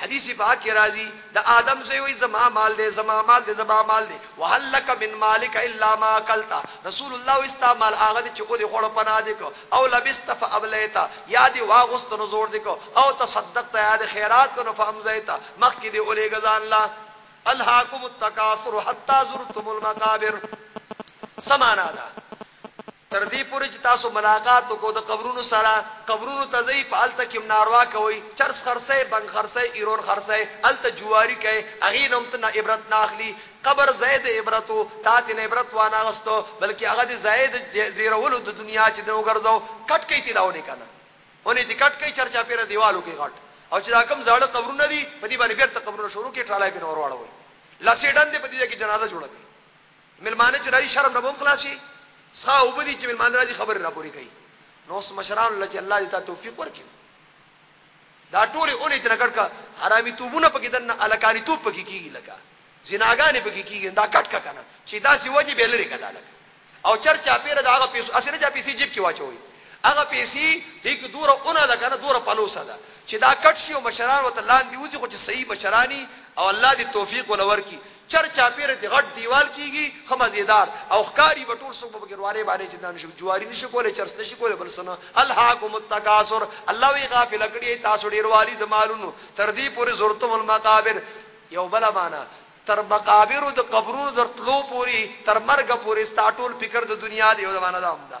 حديث پاک کې راځي د آدم زوی وي زما مال دی زما مال دی زما مال دی وهل لك من مالک الا ما اكلت رسول الله واستا مال هغه دي چې او دي خړ پنا دي کو او لبست فابليت یا دي واغست نو زور دي کو او تصدقت یا دي خیرات کو نو فامزيت مخ کې دي اولې غزان لا الهاكم التكاثر حتى زرتم المقابر سمانا دا تر دې پورې چې تاسو ملاقات وکړو د قبرونو سره قبرونو ته ځئ په هلته کې هم ناروا کوئ چرس خرڅئ بنګ خرڅئ ایرور خرڅئ هلته جواري کوئ هغې نه هم ته نه عبرت نه اخلي قبر ځای د عبرت و تا ترې نه عبرت وانه اخیستو بلکې هغه دې ځای د زیرولو د دنیا چې دی وګرځوو کټ کوي ترې لاولې که نه ونې ترې کټ کوي چرچاپېره دیوال وکړي غټ او چې دا کوم زاړه قبرونه دي په دې باندې بېرته قبرونه شروع کړي ټرالای پرې نه ورواړوئ لسې ډندې په دې ځای کې جنازه جوړه کړئ مېلمانه چې راځي شرم نه به هم خلاص شي، څښاک اوبه دي چې مېلمانه راځي خبرې راپورې کوي، نو اوس مشرانو له چې الله دې تا توفیق ورکړي دا ټولې اونې ترې کټ کا حرامي توبونه پکې دنه الکاني توپ پکې کیږي لکه زناګانې پکې کیږي دا کټ کا کنه چې دا سی وجه به لري کړه لکه او چر چا پیر دا هغه پیسې اسره چا پیسې جیب کې واچوي هغه پیسې هیڅ دوره اونې ده کنه دوره پلوسه ده چې دا کټ شي او مشران وته لاندې وځي خو چې صحیح مشرانی او الله دې توفیق ولور کړي چر چاپیره ترې غټ دیوال کیږي ښه مزیدار او ښکاري به ټول څوک به پکې روانې باندې چې دا نشي جواري نشي کولای چرس نشي کولای بل سنه الهاکم التکاثر الله وی غافل کړی تاسو ډیر والی د مالونو تر دې پورې زرتم المقابر یو بل معنا تر مقابر د قبرونو درتلو پورې تر مرګ پورې ستا ټول فکر د دنیا دی او معنا دا هم ده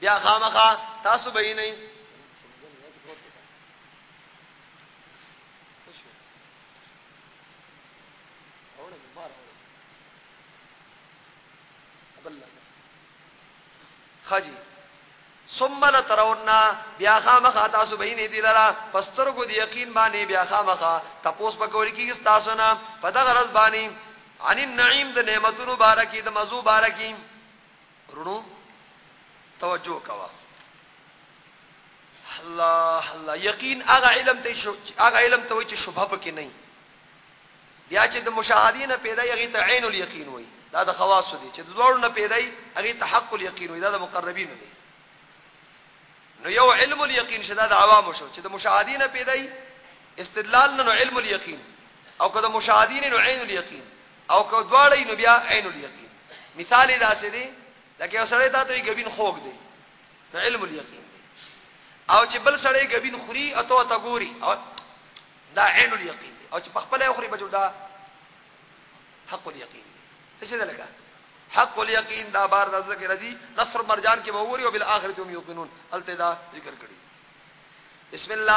بیا خامخا تاسو به یې نه خاجی ثم لتروننا بیا خامخا تاسو به نه دی لرا پستر کو دی یقین باندې بیا خامخا تپوس پکول کیږي تاسو نه په دغه رز باندې عن النعیم د نعمتونو بارکی د مزو بارکی ورونو توجه کوه الله الله یقین هغه علم ته شو هغه علم ته وای چې شوبه پکې نه بیا چې د مشاهدین پیدا یغی ته عین الیقین وای دا د خواص دي چې د دوړو نه پیدا هغه ته حق الیقین وای دا د مقربین دي نو یو علم الیقین شدا د عوام شو چې د مشاهدین پیدا استدلال نه علم الیقین او کله مشاهدین نو عین الیقین او که دواړه وي نو بیا عین الیقین مثال یې داسې دی لکه یو سړی تا ته وایي ګبین خوږ دی نو علم الیقین دی او چې بل سړی ګبین خوري او ته ورته ګوري او دا عین الیقین دی او چې په خپله یې وخوري بچو دا حق الیقین دی څه شی ده لکه حق الیقین دا بار د ذکر دی نصر مرجان کې به ووري او بالآخرت هم یقینون التدا ذکر کړی بسم الله